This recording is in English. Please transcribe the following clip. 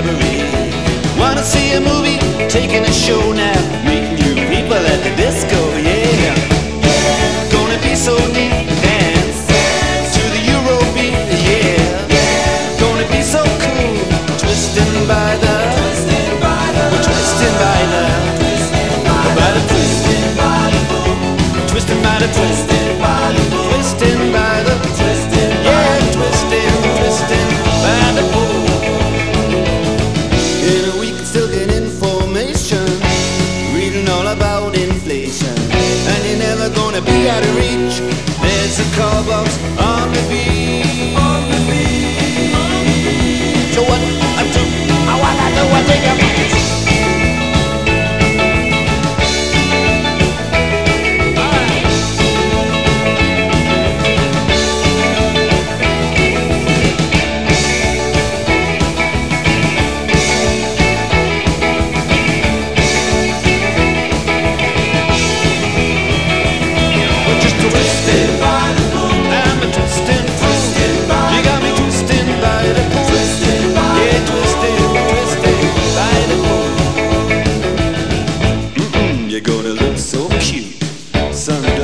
cabaret. Wanna see a movie, taking a show now. about inflation. And you're never gonna be out of reach. There's a car box on the beach. sun.